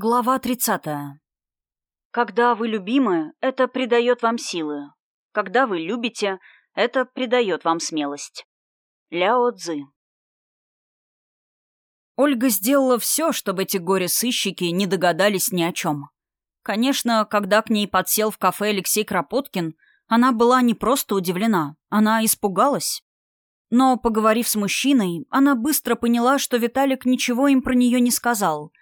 Глава 30. Когда вы любимы, это придает вам силы. Когда вы любите, это придает вам смелость. Ляо Цзы. Ольга сделала все, чтобы эти горе-сыщики не догадались ни о чем. Конечно, когда к ней подсел в кафе Алексей Кропоткин, она была не просто удивлена, она испугалась. Но, поговорив с мужчиной, она быстро поняла, что Виталик ничего им про нее не сказал —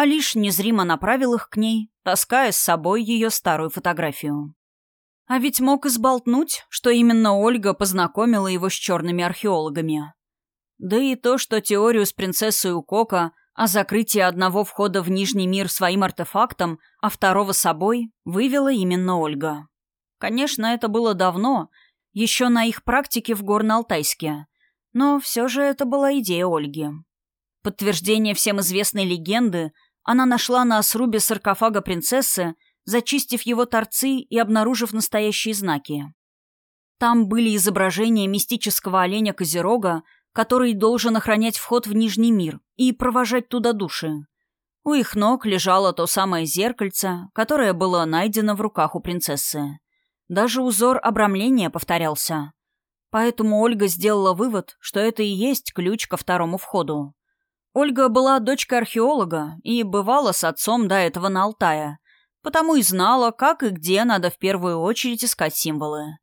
а лишь незримо направил их к ней, таская с собой ее старую фотографию. А ведь мог изболтнуть, что именно Ольга познакомила его с черными археологами. Да и то, что теорию с принцессой Укока о закрытии одного входа в Нижний мир своим артефактом, а второго собой, вывела именно Ольга. Конечно, это было давно, еще на их практике в Горно-Алтайске, но все же это была идея Ольги. Подтверждение всем известной легенды она нашла на срубе саркофага принцессы, зачистив его торцы и обнаружив настоящие знаки. Там были изображения мистического оленя-козерога, который должен охранять вход в Нижний мир и провожать туда души. У их ног лежало то самое зеркальце, которое было найдено в руках у принцессы. Даже узор обрамления повторялся. Поэтому Ольга сделала вывод, что это и есть ключ ко второму входу. Ольга была дочкой археолога и бывала с отцом до этого на Алтае, потому и знала, как и где надо в первую очередь искать символы.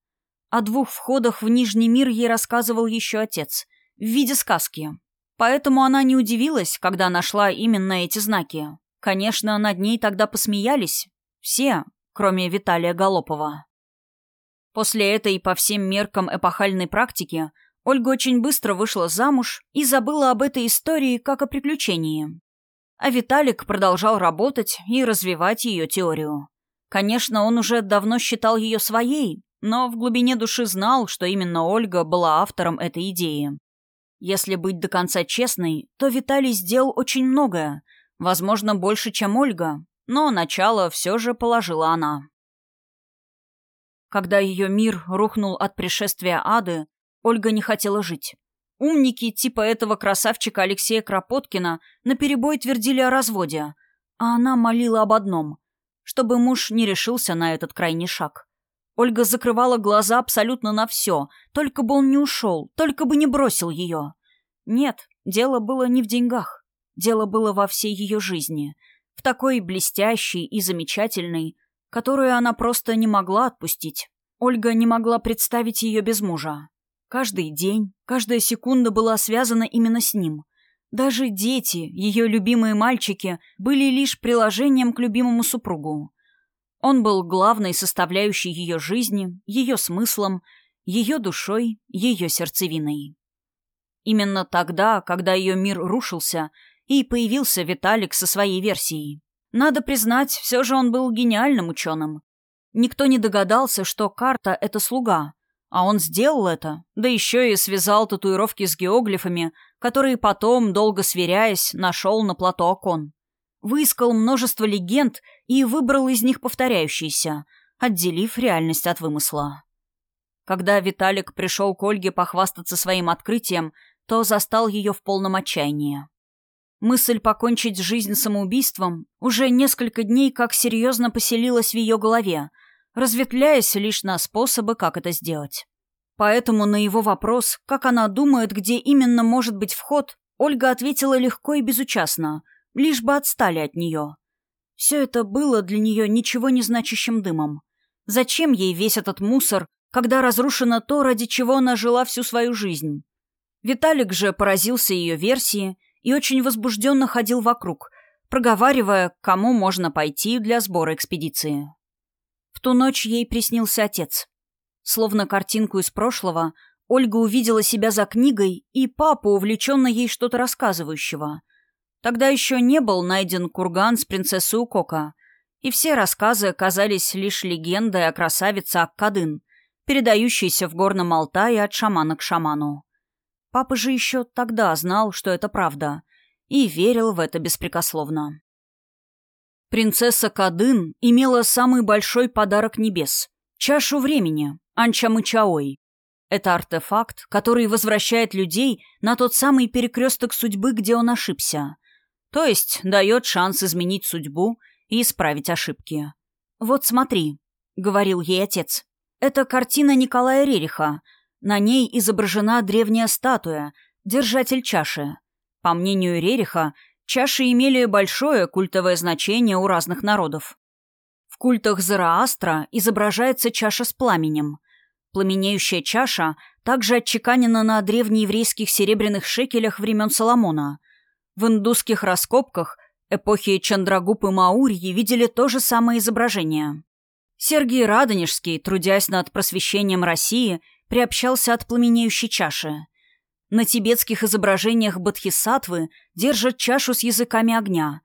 О двух входах в Нижний мир ей рассказывал еще отец, в виде сказки. Поэтому она не удивилась, когда нашла именно эти знаки. Конечно, над ней тогда посмеялись. Все, кроме Виталия Голопова. После этой по всем меркам эпохальной практики – Ольга очень быстро вышла замуж и забыла об этой истории как о приключении. А Виталик продолжал работать и развивать ее теорию. Конечно, он уже давно считал ее своей, но в глубине души знал, что именно Ольга была автором этой идеи. Если быть до конца честной, то Виталий сделал очень многое, возможно, больше, чем Ольга, но начало все же положила она. Когда ее мир рухнул от пришествия ады, Ольга не хотела жить. Умники типа этого красавчика Алексея Кропоткина наперебой твердили о разводе, а она молила об одном — чтобы муж не решился на этот крайний шаг. Ольга закрывала глаза абсолютно на все, только бы он не ушел, только бы не бросил ее. Нет, дело было не в деньгах. Дело было во всей ее жизни, в такой блестящей и замечательной, которую она просто не могла отпустить. Ольга не могла представить ее без мужа. Каждый день, каждая секунда была связана именно с ним. Даже дети, ее любимые мальчики, были лишь приложением к любимому супругу. Он был главной составляющей ее жизни, ее смыслом, ее душой, ее сердцевиной. Именно тогда, когда ее мир рушился, и появился Виталик со своей версией. Надо признать, все же он был гениальным ученым. Никто не догадался, что карта — это слуга, а он сделал это, да еще и связал татуировки с геоглифами, которые потом, долго сверяясь, нашел на плато окон. Выискал множество легенд и выбрал из них повторяющиеся, отделив реальность от вымысла. Когда Виталик пришел к Ольге похвастаться своим открытием, то застал ее в полном отчаянии. Мысль покончить жизнь самоубийством уже несколько дней как серьезно поселилась в ее голове — разветвляясь лишь на способы, как это сделать. Поэтому на его вопрос, как она думает, где именно может быть вход, Ольга ответила легко и безучастно, лишь бы отстали от нее. Все это было для нее ничего не значащим дымом. Зачем ей весь этот мусор, когда разрушено то, ради чего она жила всю свою жизнь? Виталик же поразился ее версии и очень возбужденно ходил вокруг, проговаривая, кому можно пойти для сбора экспедиции. В ту ночь ей приснился отец. Словно картинку из прошлого, Ольга увидела себя за книгой и папу, увлеченно ей что-то рассказывающего. Тогда еще не был найден курган с принцессой Укока, и все рассказы оказались лишь легендой о красавице Аккадын, передающейся в горном Алтае от шамана к шаману. Папа же еще тогда знал, что это правда, и верил в это беспрекословно. Принцесса Кадын имела самый большой подарок небес — чашу времени, Анчамычаой. Это артефакт, который возвращает людей на тот самый перекресток судьбы, где он ошибся. То есть дает шанс изменить судьбу и исправить ошибки. «Вот смотри», — говорил ей отец, — «это картина Николая Рериха. На ней изображена древняя статуя, держатель чаши. По мнению Рериха, чаши имели большое культовое значение у разных народов. В культах Зараастра изображается чаша с пламенем. Пламенеющая чаша также отчеканена на древнееврейских серебряных шекелях времен Соломона. В индусских раскопках эпохи Чандрагуп и Маурьи видели то же самое изображение. Сергий Радонежский, трудясь над просвещением России, приобщался от пламенеющей чаши. На тибетских изображениях бодхисаттвы держат чашу с языками огня.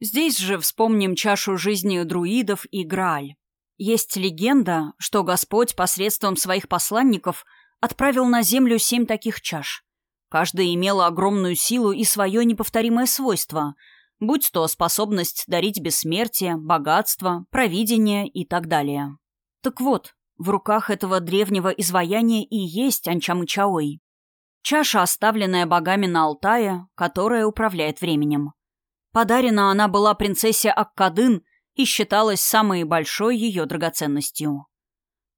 Здесь же вспомним чашу жизни друидов и Грааль. Есть легенда, что Господь посредством своих посланников отправил на землю семь таких чаш. Каждая имела огромную силу и свое неповторимое свойство, будь то способность дарить бессмертие, богатство, провидение и так далее. Так вот, в руках этого древнего изваяния и есть Анчамычаой. Чаша, оставленная богами на Алтае, которая управляет временем. Подарена она была принцессе Аккадын и считалась самой большой ее драгоценностью.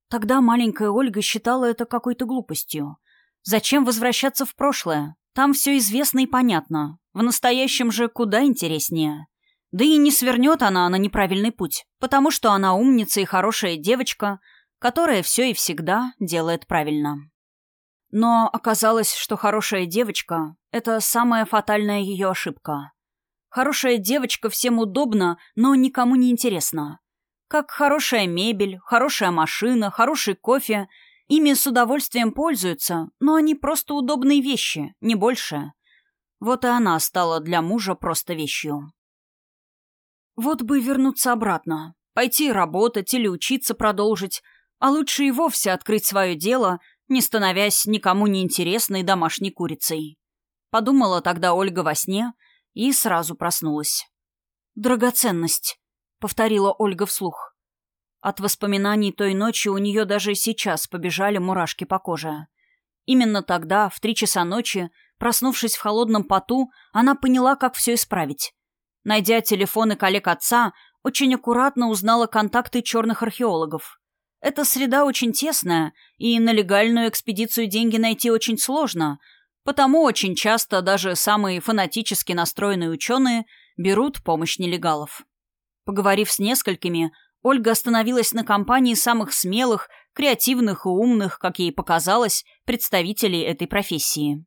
Тогда маленькая Ольга считала это какой-то глупостью. Зачем возвращаться в прошлое? Там все известно и понятно. В настоящем же куда интереснее. Да и не свернет она на неправильный путь, потому что она умница и хорошая девочка, которая все и всегда делает правильно. Но оказалось, что хорошая девочка — это самая фатальная ее ошибка. Хорошая девочка всем удобна, но никому не интересна. Как хорошая мебель, хорошая машина, хороший кофе. Ими с удовольствием пользуются, но они просто удобные вещи, не больше. Вот и она стала для мужа просто вещью. Вот бы вернуться обратно, пойти работать или учиться продолжить, а лучше и вовсе открыть свое дело — не становясь никому не интересной домашней курицей. Подумала тогда Ольга во сне и сразу проснулась. «Драгоценность», — повторила Ольга вслух. От воспоминаний той ночи у нее даже сейчас побежали мурашки по коже. Именно тогда, в три часа ночи, проснувшись в холодном поту, она поняла, как все исправить. Найдя телефоны коллег отца, очень аккуратно узнала контакты черных археологов. Эта среда очень тесная, и на легальную экспедицию деньги найти очень сложно, потому очень часто даже самые фанатически настроенные ученые берут помощь нелегалов. Поговорив с несколькими, Ольга остановилась на компании самых смелых, креативных и умных, как ей показалось, представителей этой профессии.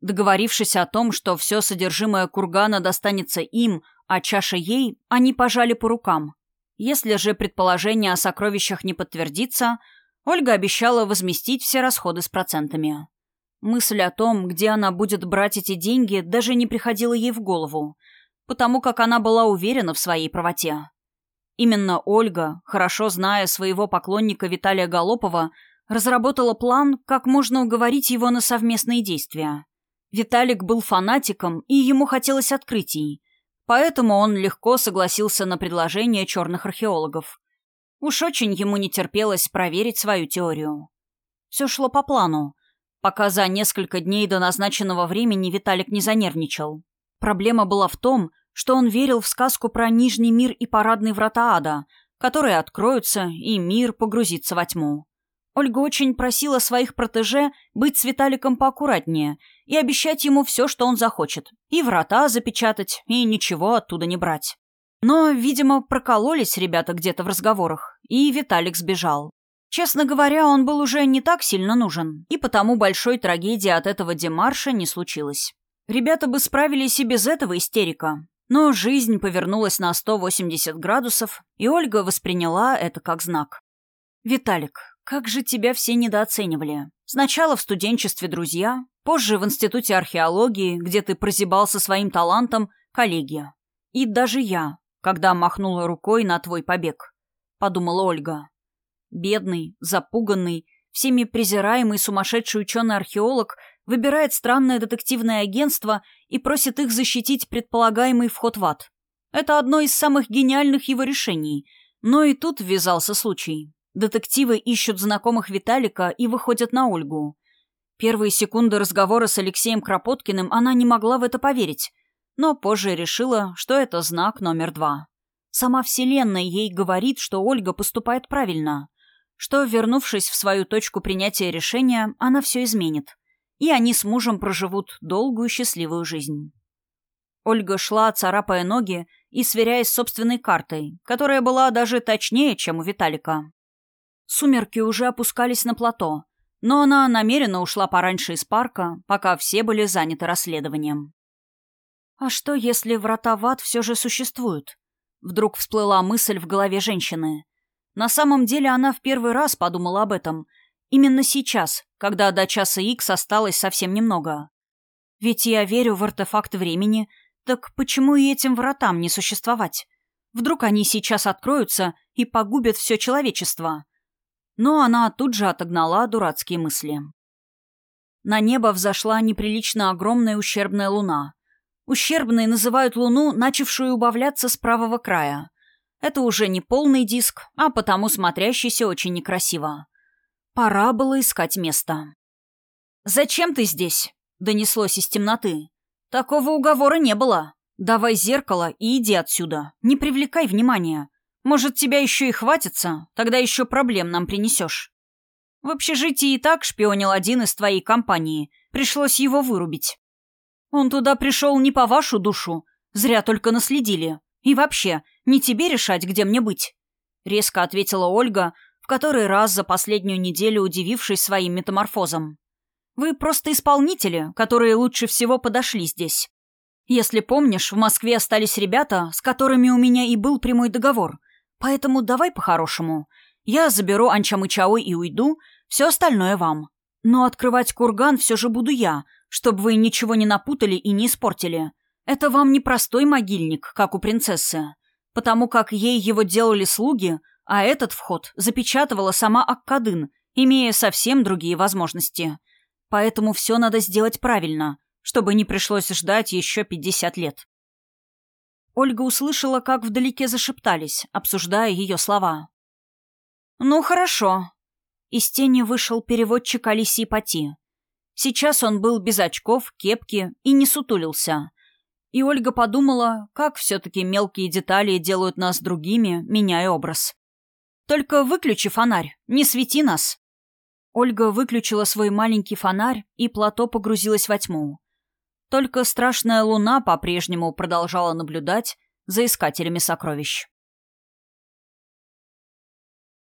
Договорившись о том, что все содержимое кургана достанется им, а чаша ей, они пожали по рукам. Если же предположение о сокровищах не подтвердится, Ольга обещала возместить все расходы с процентами. Мысль о том, где она будет брать эти деньги, даже не приходила ей в голову, потому как она была уверена в своей правоте. Именно Ольга, хорошо зная своего поклонника Виталия Голопова, разработала план, как можно уговорить его на совместные действия. Виталик был фанатиком, и ему хотелось открытий, Поэтому он легко согласился на предложение черных археологов. Уж очень ему не терпелось проверить свою теорию. Все шло по плану, пока за несколько дней до назначенного времени Виталик не занервничал. Проблема была в том, что он верил в сказку про Нижний мир и парадные врата ада, которые откроются, и мир погрузится во тьму. Ольга очень просила своих протеже быть с Виталиком поаккуратнее и обещать ему все, что он захочет. И врата запечатать, и ничего оттуда не брать. Но, видимо, прокололись ребята где-то в разговорах, и Виталик сбежал. Честно говоря, он был уже не так сильно нужен, и потому большой трагедии от этого демарша не случилось. Ребята бы справились и без этого истерика. Но жизнь повернулась на 180 градусов, и Ольга восприняла это как знак. «Виталик, как же тебя все недооценивали. Сначала в студенчестве друзья, позже в институте археологии, где ты прозябал со своим талантом, коллеги. И даже я, когда махнула рукой на твой побег, подумала Ольга. Бедный, запуганный, всеми презираемый сумасшедший ученый-археолог выбирает странное детективное агентство и просит их защитить предполагаемый вход в ад. Это одно из самых гениальных его решений, но и тут ввязался случай. Детективы ищут знакомых Виталика и выходят на Ольгу. Первые секунды разговора с Алексеем Кропоткиным она не могла в это поверить. но позже решила, что это знак номер два. Сама Вселенная ей говорит, что Ольга поступает правильно, что, вернувшись в свою точку принятия решения, она все изменит, и они с мужем проживут долгую счастливую жизнь. Ольга шла, царапая ноги и сверяясь с собственной картой, которая была даже точнее, чем у Виталика. Сумерки уже опускались на плато, но она намеренно ушла пораньше из парка, пока все были заняты расследованием. А что, если врата в ад все же существуют? Вдруг всплыла мысль в голове женщины. На самом деле она в первый раз подумала об этом. Именно сейчас, когда до часа Икс осталось совсем немного. Ведь я верю в артефакт времени, так почему и этим вратам не существовать? Вдруг они сейчас откроются и погубят все человечество? Но она тут же отогнала дурацкие мысли. На небо взошла неприлично огромная ущербная луна. Ущербной называют луну, начавшую убавляться с правого края. Это уже не полный диск, а потому смотрящийся очень некрасиво. Пора было искать место. «Зачем ты здесь?» — донеслось из темноты. «Такого уговора не было. Давай зеркало и иди отсюда. Не привлекай внимания. Может, тебя еще и хватится, тогда еще проблем нам принесешь. В общежитии и так шпионил один из твоей компании. Пришлось его вырубить. Он туда пришел не по вашу душу. Зря только наследили. И вообще, не тебе решать, где мне быть. Резко ответила Ольга, в который раз за последнюю неделю удивившись своим метаморфозом. Вы просто исполнители, которые лучше всего подошли здесь. Если помнишь, в Москве остались ребята, с которыми у меня и был прямой договор. Поэтому давай по-хорошему. Я заберу Анчамычаой и уйду, все остальное вам. Но открывать курган все же буду я, чтобы вы ничего не напутали и не испортили. Это вам не простой могильник, как у принцессы. Потому как ей его делали слуги, а этот вход запечатывала сама Аккадын, имея совсем другие возможности. Поэтому все надо сделать правильно, чтобы не пришлось ждать еще 50 лет. Ольга услышала, как вдалеке зашептались, обсуждая ее слова. «Ну, хорошо». Из тени вышел переводчик Алисии Пати. Сейчас он был без очков, кепки и не сутулился. И Ольга подумала, как все-таки мелкие детали делают нас другими, меняя образ. «Только выключи фонарь, не свети нас». Ольга выключила свой маленький фонарь, и плато погрузилось во тьму. Только страшная луна по-прежнему продолжала наблюдать за искателями сокровищ.